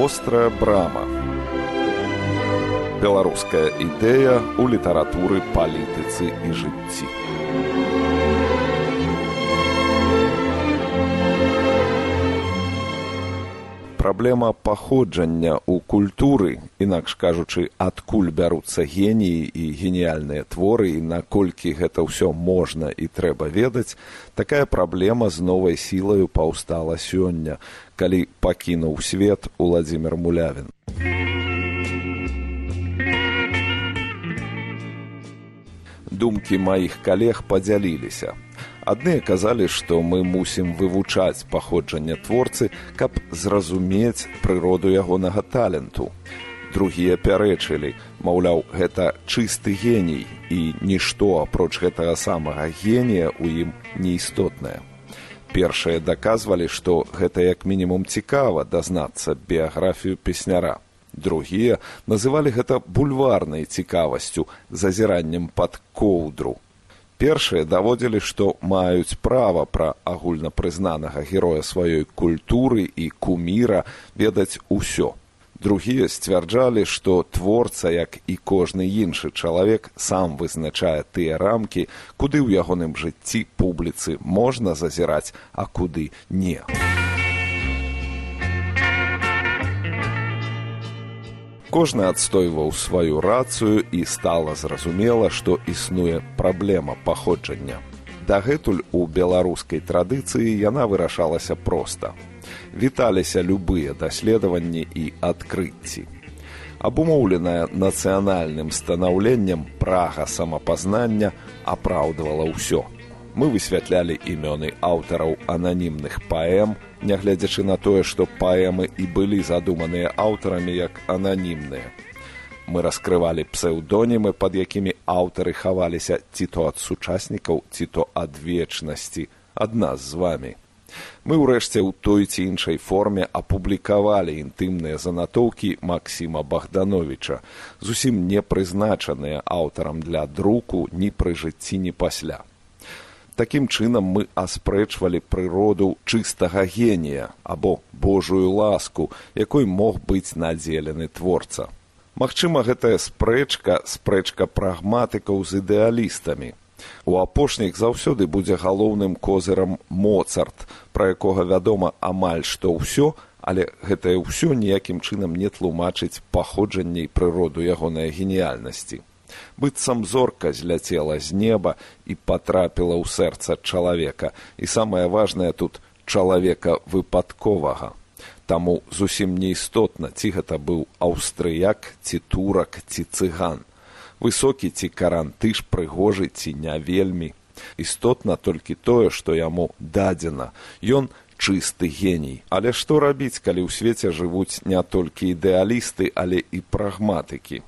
вострая брама. Беларуская ідэя ў літаратуры палітыцы і жыцці. Праблема паходжання ў культуры інакш кажучы адкуль бяруцца геніі і геніяльныя творы і наколькі гэта ўсё можна і трэба ведаць такая праблема з новай сілаю паўстала сёння калі пакінуў свет уладзімир мулявін думкі маіх калег падзяліліся Адныя казалі, што мы мусім вывучаць паходжанне творцы, каб зразумець прыроду ягонага таленту. Другія пярэчылі, маўляў, гэта чысты геній і нішто апроч гэтага самага генія ў ім неістотнае. Першыя даказвалі, што гэта як мінімум цікава дазнацца біяграфію песняра. Другія называлі гэта бульварнай цікавасцю зазіраннем пад коўдру першыя даводзілі што маюць права пра агульнапрызнанага героя сваёй культуры і куміра ведаць усё другія сцвярджалі што творца як і кожны іншы чалавек сам вызначае тыя рамкі куды ў ягоным жыцці публіцы можна зазіраць а куды не Кожны адстойваў сваю рацыю і стала зразумела, што існуе праблема паходжання. Дагэтуль у беларускай традыцыі яна вырашалася проста. Віталіся любыя даследаванні і адкрыцці. Абумоўленая нацыянальным станаўленнем прага самапазнання апраўдвала ўсё мы высвятлялі імёны аўтараў ананімных паэм, нягледзячы на тое, што паэмы і былі задуманыя аўтарамі як ананімныя. Мы раскрывалі псеўдонімы, пад якімі аўтары хаваліся ці то ад сучаснікаў, ці то ад вечнасці, ад нас з вами. Мы ўрэшце ў той ці іншай форме апублікавалі інтымныя занатоўкі Масіма Богдановича, зусім не прызначаныя аўтарам для друку ні пры жыцці ні пасля. Такім чынам мы аспрэчвалі прыроду чыстага генія або Божую ласку, якой мог быць надзелены творца. Магчыма, гэтая спрэчка спрэчка прагматыкаў з ідэалістамі. У апошніх заўсёды будзе галоўным козырам моцарт, пра якога вядома амаль што ўсё, але гэтае ўсё ніякім чынам не тлумачыць паходжанне і прыроду ягонай геніяльнасці. Быццам зорка зляцела з неба і патрапіла ў сэрца чалавека. І самае важнае тут чалавека выпадковага. Таму зусім неістотна ці гэта быў аўстрыяк ці турак ці цыган высокі ці карантыш прыгожы ці не вельмі. Істотна толькі тое што яму дадзена. Ён чысты геній. Але што рабіць калі ў свеце жывуць не толькі ідэалісты але і прагматыкі?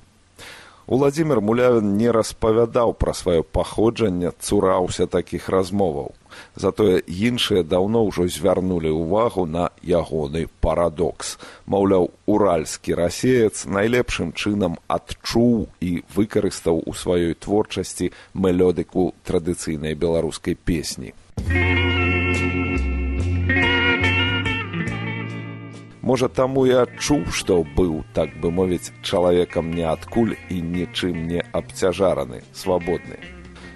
Уладзімир Мулявін не распавядаў пра сваё паходжанне, цураўся такіх размоваў. Затое іншыя даўно ўжо звярнулі ўвагу на ягоны парадокс. Маўляў, уральскі расеец найлепшым чынам адчуў і выкарыстаў у сваёй творчасці мелёдыку традыцыйнай беларускай песні. Можа таму я адчуў, што быў, так бы мовіць, чалавекам неадкуль і нічым не абцяжараны, свабодны.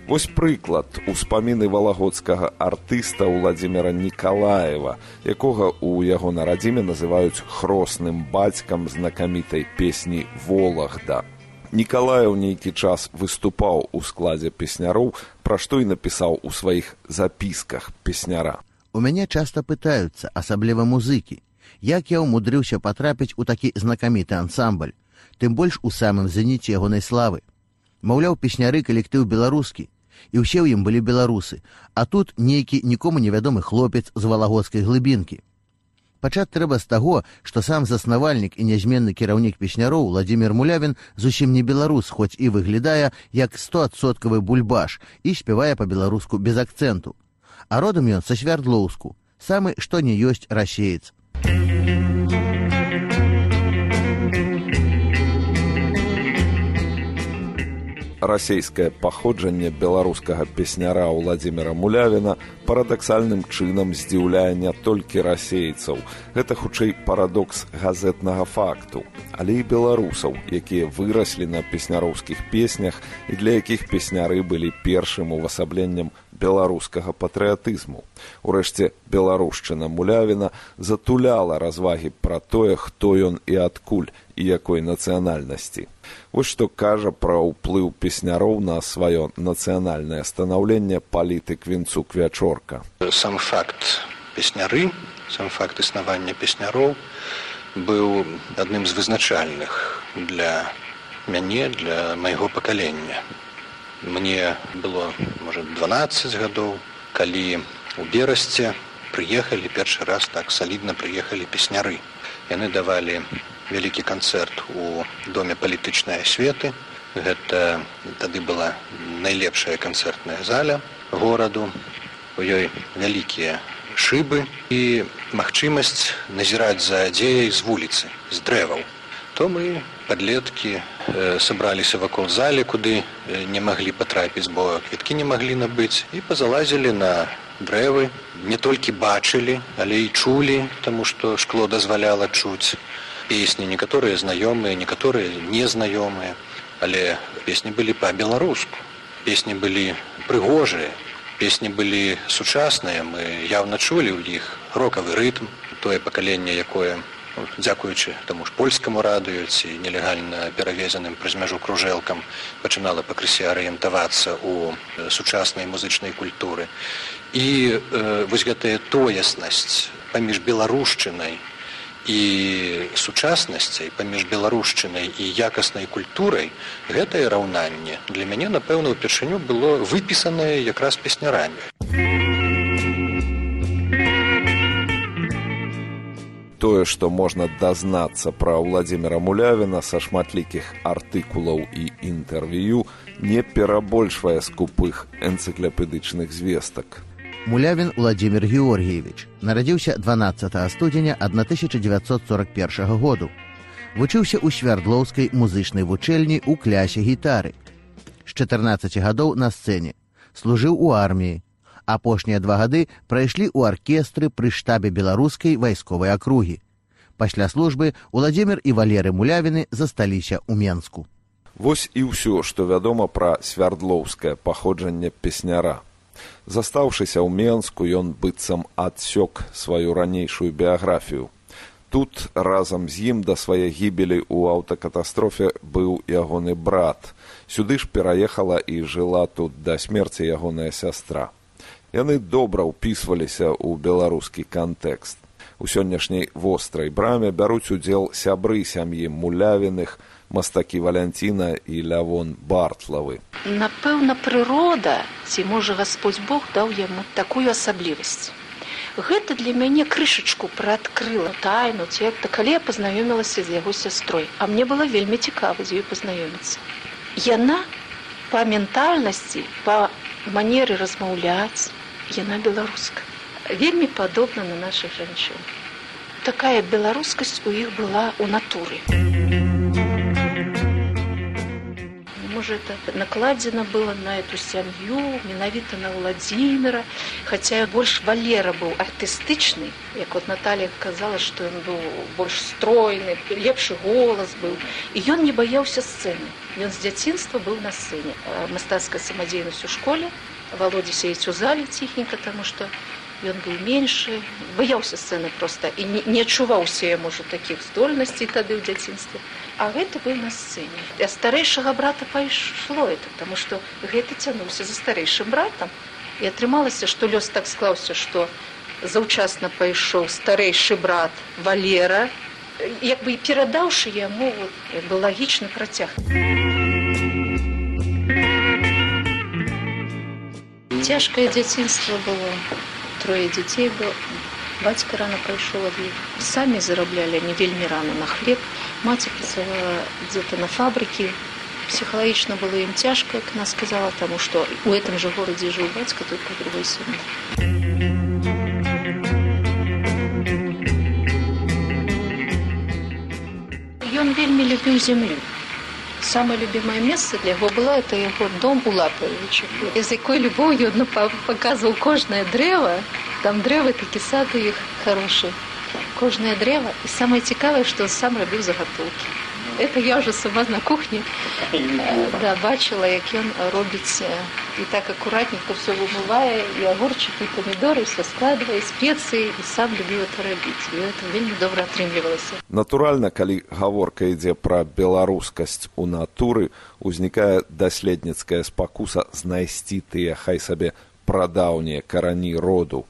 Вось прыклад успаміны валагодскага артыста Владзіміра Нікалаева, якога ў яго нарадзіме называюць хросным бацькам знакамітай песні Волагда. Нікалаеў нейкі час выступаў у складзе песняроў, пра што і напісаў у сваіх запісках песняра. У мяне часта пытаюцца, асабліва музыкі, як я ўмудрыўся патрапіць у такі знакаміты ансамбль, тым больш у самым заніце ягонай славы. Маўляў, песняры калектыў беларускі, і ўсе ў ім былі беларусы, а тут нейкі нікому невядомы хлопец з валагодскай глыбінкі. Пачаць трэба з таго, што сам заснавальнік і нязменны кіраўнік песняроў владимир мулявін зусім не беларус хоць і выглядае як стоадсоткавы бульбаш і спявае па-беларуску без акцэнту а родам ён са свярдлоўску самы што не ёсць расеец расійскае паходжанне беларускага песняра ўладзіміра мулявіна парадаксальным чынам здзіўляе не толькі расейцаў. Гэта хутчэй парадокс газетнага факту але і беларусаў якія выраслі на песняроўскіх песнях і для якіх песняры былі першым увасабленнем беларускага патрыятызму. Урэшце беларушчына мулявіна затуляла развагі пра тое, хто ён і адкуль і якой нацыянальнасці. Вось што кажа пра ўплыў песняроў на сваё нацыянальнае станаўленне палітык вінцук вячорка. Сам факт песняры, сам факт існавання песняроў быў адным з вызначальных для мяне для майго пакалення мне было может 12 гадоў калі у берасце прыехалі першы раз так салідна прыехалі песняры. Яны давалі вялікі канцэрт у доме палітычнай асветы. Гэта тады была найлепшая канцэртная заля гораду. У ёй вялікія шыбы і магчымасць назіраць за дзеяй з вуліцы з дрэваў то мы подлеткі э, сабраліся вакол залі куды э, не маглі патрапіць бо квіткі не маглі набыць і пазалазілі на дрэвы не толькі бачылі але і чулі таму што шкло дазваляла чуць. Песні некаторыя знаёмыя некаторыя незнаёмыя але песні былі па-беларуску. Песні былі прыгожыя песні былі сучасныя мы явно чулі ў іх рокавы рытм тое пакаленне якое дзякуючы таму ж польскаму радыё ці нелегальна перавезеным праз мяжу кружэлкам пачынала пакрысе арыентавацца ў сучаснай музычнай культуры. І э, вось гэтая тояснасць паміж беларушчынай і сучаснасцей паміж беларушчынай і якаснай культурай гэтае раўнанне для мяне напэўна ўпершыню было выпісанае якраз песнярамі тое, што можна дазнацца пра ўладзіміра мулявіна са шматлікіх артыкулаў і інтэрв'ю не перабольшвае скупых энцыкляпедычных звестак. Мулявін Владзімир Георгіевич нарадзіўся 12 студзеня 1941 году. Вучыўся ў свярдлоўскай музычнай вучэльні ў клясе гітары. З 14 гадоў на сцэне служыў у арміі, апошнія два гады прайшлі ў аркестры пры штабе беларускай вайсковай акругі. Пасля службы Уладзімир і валеры мулявіны засталіся ў менску. Вось і ўсё, што вядома пра свярдлоўскае паходжанне песняра. Застаўшыся ў менску ён быццам адсёк сваю ранейшую біяграфію. Тут разам з ім да свае гібелі ў аўтакатастрофе быў ягоны брат. Сюды ж пераехала і жыла тут да смерці ягоная сястра яны добра ўпісваліся ў беларускі кантэкст. У сённяшняй вострай браме бяруць удзел сябры сям'і мулявіных, мастакі валянціна і лявон бартлавы. Напэўна, прырода ці можа Господь Бог даў яму такую асаблівасць. Гэта для мяне крышачку прыадкрыла тайну ці як-то калі я пазнаёмілася з яго сястрой, а мне было вельмі цікава з ёй пазнаёміцца. Яна па ментальнасці, па манеры размаўляць, яна беларуска вельмі падобна на наших жанчын такая беларускасць у іх была у натуры. Можа это накладзена было на эту сям'ю менавіта на владимира. Хотя больш валера быў артыстычны як вот наталья казала что ён быў больш стройны лепшы голас быў і ён не баяўся сцэны ён з дзяцінства быў на сцэне мастацкая самадзейнасць у школе володя сеять у зале ціхенька тому что ён быў меншы баяўся сцены просто і не, не адчуваўся я можа таких здольнасцей тады ў дзяцінстве а гэта быў на сцэне для старэйшага брата пайшло это потому что гэта цянуўся за старэйшым братам і атрымалася что лёс так склаўся что заўчасна пайшоў старэйшы брат валера. Як бы перадаўшы яму вот, бы лагічны працяг а цяжкае дзяцінства было трое дзяцей было бацька рано пайшоў ад іх самі зараблялі не вельмі рано на хлеб маці працавала дзе-то на фабрыкі псіхалагічна было ім цяжка як она сказала таму што у этом жа горадзе жыў бацька только другой сын ён вельмі любіў зямлю Самое любимое место для яго было это яго дом у лапавіча і з якой любоўю ну, паказваў кожнае дрэва там дрэвы такі сад у іх хороший кожнае дрэва і самае цікавае што сам рабіў загатоўкі это я уже сама на кухні да, бачыла як ён робіць і так акуратненько все вымывае і агурчыкі памідоры все складвае спецыі і сам любіў это рабіць. І это вельмі добра атрымлівалася. Натуральна калі гаворка ідзе пра беларускасць у натуры узнікае даследніцкая спакуса знайсці тыя хай сабе прадаўнія карані роду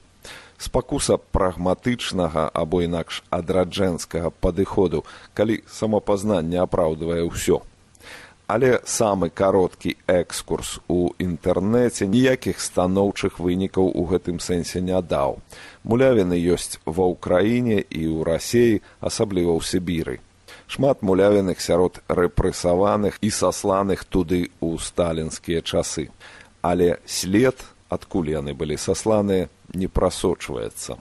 спакуса прагматычнага або інакш адраджэнскага падыходу, калі самапазнанне апраўдвае ўсё. Але самы кароткі экскурс у інтэрнэце ніякіх станоўчых вынікаў у гэтым сэнсе не даў. Мулявіны ёсць ва ўкраіне і ў рассеі, асабліва ў Сібіры. Шмат мулявіных сярод рэпрэсаваных і сасланых туды ў сталінскія часы. Але след, адкуль яны былі сасланыя, не прасочваецца.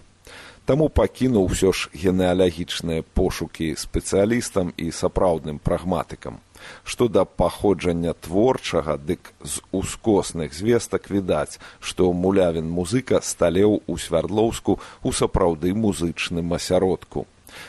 Таму пакінуў усё ж генеалагічныя пошукі спецыялістам і сапраўдным прагматыкам. Што да паходжання творчага, дык з ускосных звестак відаць, што мулявін музыка сталеў у свярдлоўску ў сапраўды музычным асяродку.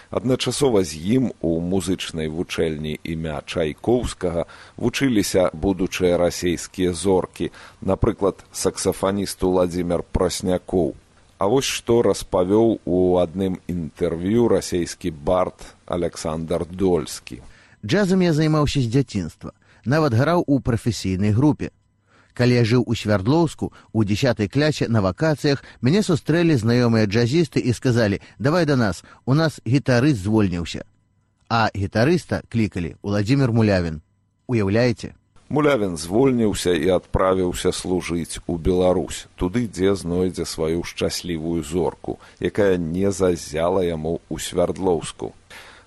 Адначасова з ім у музычнай вучэльні імя чайкоўскага вучыліся будучыя расейскія зоркі, напрыклад, саксафаніст Владзімир Праснякоў. А вось што распавёў у адным інтэрв'ю расейскі бард Александр Дольскі. Джазам я займаўся з дзяцінства, нават граў у прафесійнай групе. Калі я жыў у свярдлоўску у десятой клясе на вакацыях мяне сустрэлі знаёмыя джазісты і сказалі давай да нас у нас гітарыст звольніўся а гітарыста клікалі владимир мулявін уяўляеце? Мулявін звольніўся і адправіўся служыць у беларусь туды дзе знойдзе сваю шчаслівую зорку якая не зазяла яму ў свярдлоўску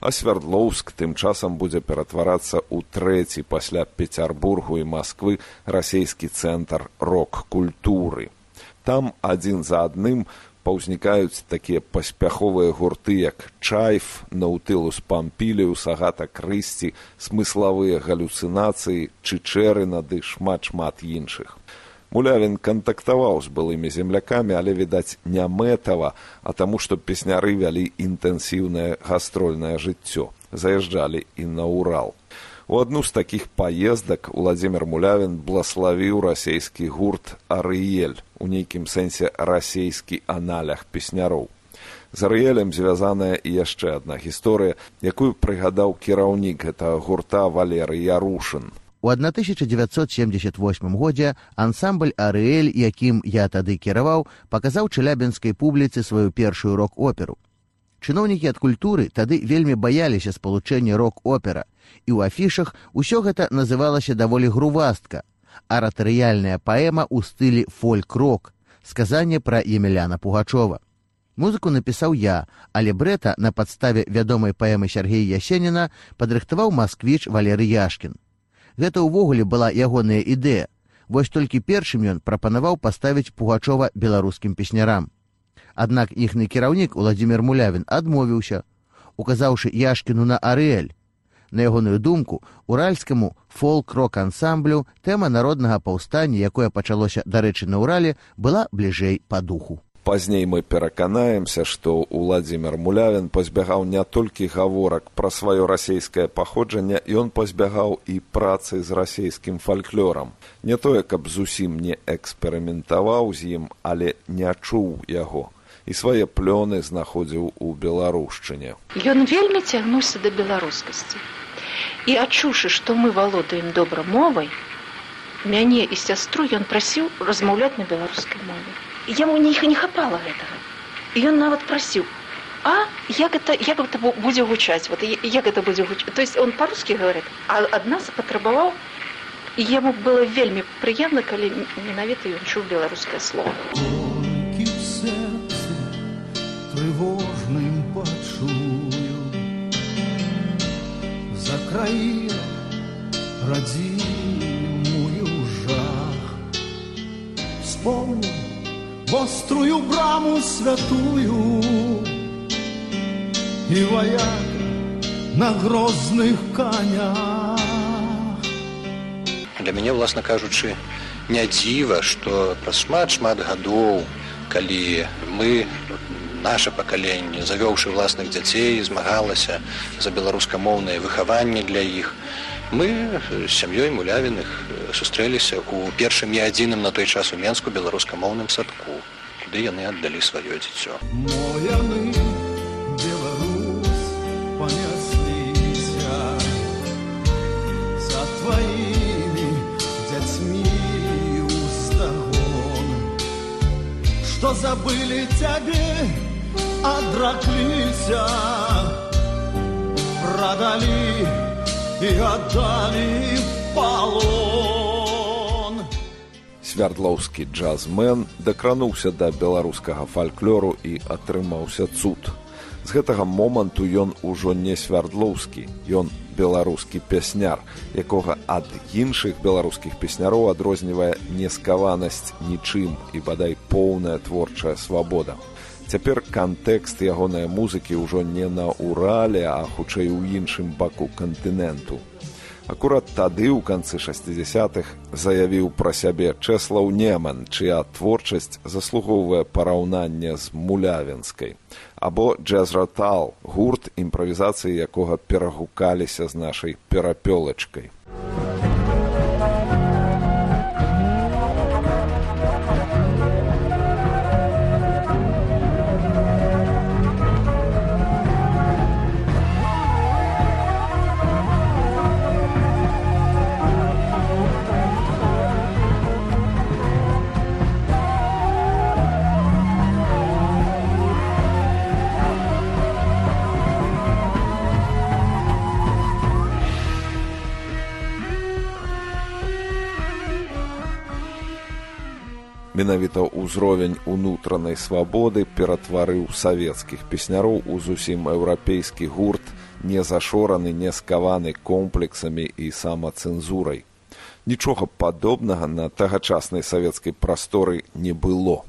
а свярдлоўск тым часам будзе ператварацца ў трэці пасля пецярбургу і москвы расійскі цэнтр рок культуры там адзін за адным паўзнікаюць такія паспяховыя гурты як чайф наутылус пампілію сагата крысці смыславыя галюцынацыі чычэрына ды шмат шмат іншых Мулявін кантактаваў з былымі землякамі, але відаць не мэтава, а таму, што песняры вялі інтэнсіўнае гастрольнае жыццё, заязджалі і на Урал. У адну з такіх паездак Владзімир Мулявін блаславіў расійскі гурт Арыель, у нейкім сэнсе расійскі аналях песняроў. З арыелем звязаная і яшчэ адна гісторыя, якую прыгадаў кіраўнік гэтага гурта Валеры Ярушын. У 1978 годзе ансамбль Арыэль, якім я тады кіраваў, паказаў чалябінскай публіцы сваю першую рок-оперу. Чыноўнікі ад культуры тады вельмі баяліся спалучэння рок-опера, і ў афішах усё гэта называлася даволі грувастка, аратарыяльная паэма ў стылі фольк-рок, сказанне пра Емеляна Пугачова. Музыку напісаў я, але брэта на падставе вядомай паэмы Сергея Ясеніна падрыхтаваў масквіч Валеры Яшкін. Гэта ўвогуле была ягоная ідэя. Вось толькі першым ён прапанаваў паставіць пугачова беларускім песнярам. Аднак іхны кіраўнік Владзімир Мулявін адмовіўся, указаўшы яшкіну на арыэль. На ягоную думку уральскаму фолк-рок ансамблю тэма народнага паўстання, якое пачалося дарэчы на ўрале, была бліжэй па духу. Пазней мы пераканаемся, што Уладзімир Мулявін пазбягаў не толькі гаворак пра сваё расійскае паходжанне, ён пазбягаў і працы з расійскім фальклорам. Не тое, каб зусім не эксперыментаваў з ім, але не чуў яго і свае плёны знаходзіў у беларушчыне. Ён вельмі цягнуўся да беларускасці. І адчуўшы, што мы валодаем добра мовай, мяне і сястру ён прасіў размаўляць на беларускай мове яму не не хапала гэтага ён нават прасіў а як это як это будзе гучаць вот як это будзе гучаць то есть он по-рускі говорит а ад нас патрабаваў яму было вельмі прыемна калі менавіта ён чуў беларускае слово. Трывожным пачую за краіну радзімую жах вспомню острую браму святую и вояк на грозных конях Для мяне, власна кажучы, не дзіва, што праз шмат-шмат гадоў, калі мы наше пакаленне, завёўшы ўласных дзяцей, змагалася за беларускамоўнае выхаванне для іх. Мы з сям'ёй мулявіных сустрэліся ў першым і адзіным на той час у менску беларускамоўным садку, куды яны аддалі сваё дзіцё. Мояны Беларусь понеслися за твоими детьми устагон, что забыли тебе, отраклися, продали и отдали в полон. свярдлоўскі джазмен дакрануўся да беларускага фальклору і атрымаўся цуд. З гэтага моманту ён ужо не свярдлоўскі, ён беларускі пясняр, якога ад іншых беларускіх песняроў адрознівае нескаванасць нічым і бадай поўная творчая свабода. Цяпер кантэкст ягонай музыкі ўжо не на ўрале, а хутчэй у іншым баку кантыненту. Акурат тады ў канцы 60-х заявіў пра сябе Чэслаў Неман, чыя творчасць заслугоўвае параўнанне з мулявінскай. Або джаз-ратал, гурт імправізацыі якога перагукаліся з нашай перапёлачкай. Менавіта ўзровень унутранай свабоды ператварыў савецкіх песняроў у зусім еўрапейскі гурт, не зашораны, не скаваны комплексамі і самацэнзурай. Нічога падобнага на тагачаснай савецкай прасторы не было.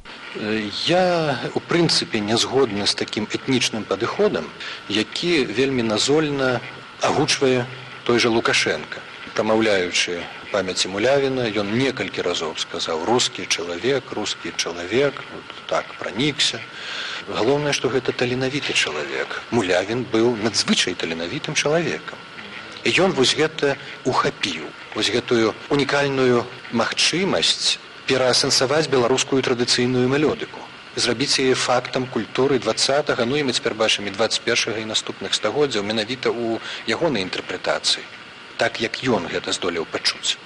Я у прынцыпе не згодны з такім этнічным падыходам, які вельмі назольна агучвае той жа Лукашенко. Прамаўляючы памяці мулявіна, ён некалькі разоў сказаў рускі чалавек, рускі чалавек, вот так пранікся. Галоўнае, што гэта таленавіты чалавек. Мулявін быў надзвычай таленавітым чалавекам. І ён вось гэта ухапіў, вось гэтую унікальную магчымасць пераасэнсаваць беларускую традыцыйную мелёдыку зрабіць яе фактам культуры два ну і мы цяпер бачым і 21 і наступных стагоддзяў менавіта ў ягонай інтэрпрэтацыі так як ён гэта здолеў пачуць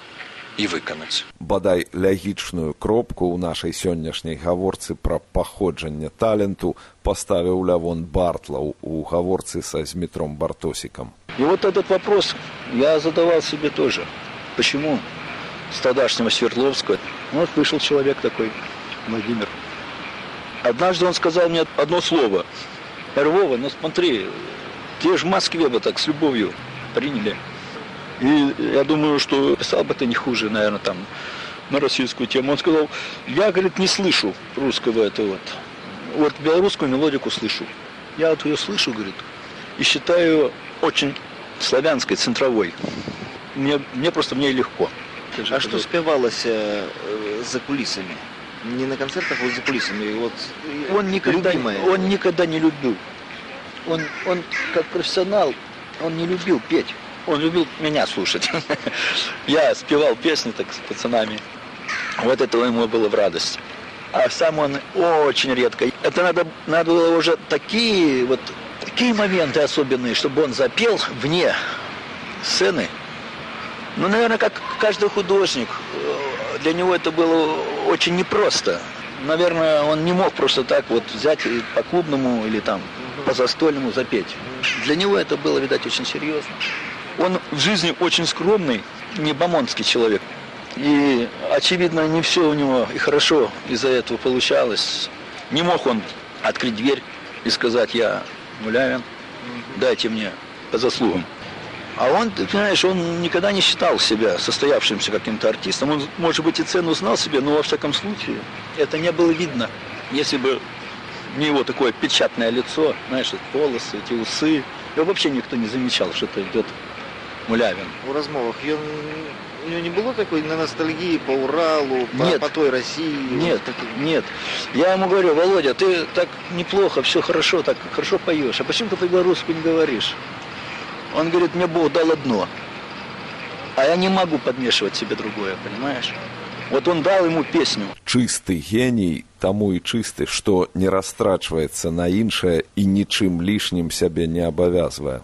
і выканаць. Бадай лягічную кропку ў нашай сённяшняй гаворцы пра паходжанне таленту паставіў лявон бартлаў у гаворцы са змітром бартосікам. И вот этот вопрос я задавал себе тоже. Почему с тогдашнего свердловска вот вышел человек такой владимир? Однажды он сказал мне одно слово рвова ну смотри те же в москве бы так с любовью приняли И я думаю, что писал бы ты не хуже, наверное, там на российскую тему. Он сказал, я, говорит, не слышу русского этого вот. Вот белорусскую мелодику слышу. Я вот ее слышу, говорит, и считаю очень славянской, центровой. Мне, мне просто мне легко. А что спевалось э, за кулисами? Не на концертах, а вот за кулисами. Вот, Он никогда, любимое. он никогда не любил. Он, он как профессионал, он не любил петь. Он любил меня слушать. Я спевал песни так с пацанами. Вот этого ему было в радость. А сам он очень редко. Это надо, надо было уже такие вот такие моменты особенные, чтобы он запел вне сцены. Ну, наверное, как каждый художник, для него это было очень непросто. Наверное, он не мог просто так вот взять и по клубному или там по застольному запеть. Для него это было, видать, очень серьезно. Он в жизни очень скромный, не бомонский человек. И, очевидно, не все у него и хорошо из-за этого получалось. Не мог он открыть дверь и сказать, я Мулявин, дайте мне по заслугам. А он, ты понимаешь, он никогда не считал себя состоявшимся каким-то артистом. Он, может быть, и цену знал себе, но во всяком случае это не было видно. Если бы не его такое печатное лицо, знаешь, волосы, эти усы, его вообще никто не замечал, что это идет Мулявин. У размовах ён у него не было такой на ностальгии по Уралу, по, Нет. по той России? Нет, нет. Я ему говорю, Володя, ты так неплохо, все хорошо, так хорошо поешь. А почему ты по-белорусски не говоришь? Он говорит, мне Бог дал одно. А я не могу подмешивать себе другое, понимаешь? Вот он дал ему песню. чысты геній таму і чысты што не растрачваецца на іншае і нічым лішнім сябе не абавязвае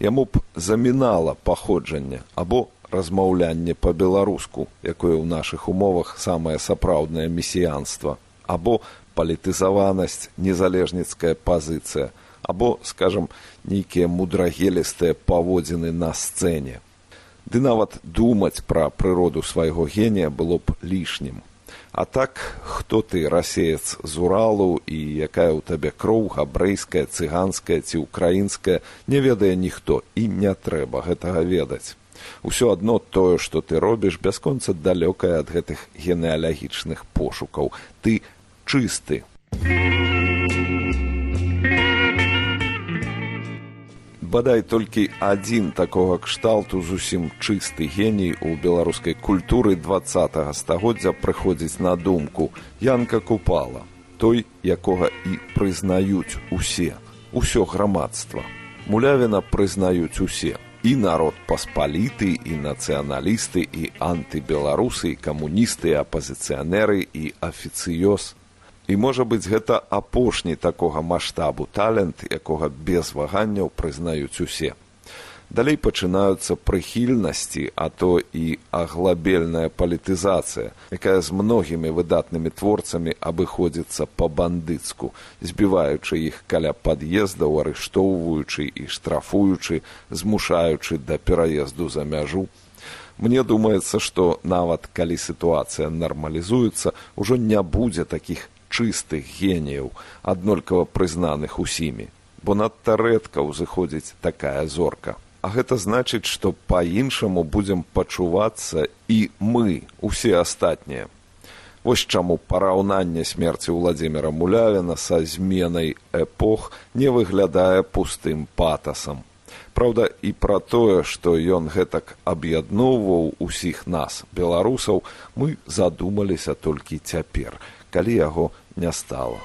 Яму б замінала паходжанне або размаўлянне па-беларуску якое ў нашых умовах самае сапраўднае месіянства або палітызаванасць незалежніцкая пазіцыя або скажам нейкія мудрагелістыя паводзіны на сцэне. Ды нават думаць пра прыроду свайго генія было б лішнім а так хто ты расеец з уралу і якая ў табе кроў габрэйская цыганская ці украінская не ведае ніхто і не трэба гэтага ведаць. Усё адно тое што ты робіш бясконца далёкае ад гэтых генеалагічных пошукаў. Ты чысты бадай толькі адзін такога кшталту зусім чысты геній у беларускай культуры два стагоддзя прыходзіць на думку янка купала той якога і прызнаюць усе усё грамадства. Мулявіна прызнаюць усе і народ паспаліты і нацыяналісты і антыбеларусы і камуністы апазіцыянеры і афіцыёз І можа быць гэта апошні такога маштабу талент, якога без ваганняў прызнаюць усе. Далей пачынаюцца прыхільнасці, а то і аглабельная палітызацыя, якая з многімі выдатнымі творцамі абыходзіцца па-бандыцку, збіваючы іх каля пад'ездаў, арыштоўваючы і штрафуючы, змушаючы да пераезду за мяжу. Мне думаецца, што нават калі сітуацыя нармалізуецца, ужо не будзе такіх чыстых геніяў, аднолькава прызнаных усімі, бо надта рэдка ўзыходзіць такая зорка. А гэта значыць, што па-іншаму будзем пачувацца і мы, усе астатнія. Вось чаму параўнанне смерці ўладзіміра Мулявіна са зменай эпох не выглядае пустым патасам. Праўда, і пра тое, што ён гэтак аб'ядноўваў усіх нас, беларусаў, мы задумаліся толькі цяпер, калі яго не стала.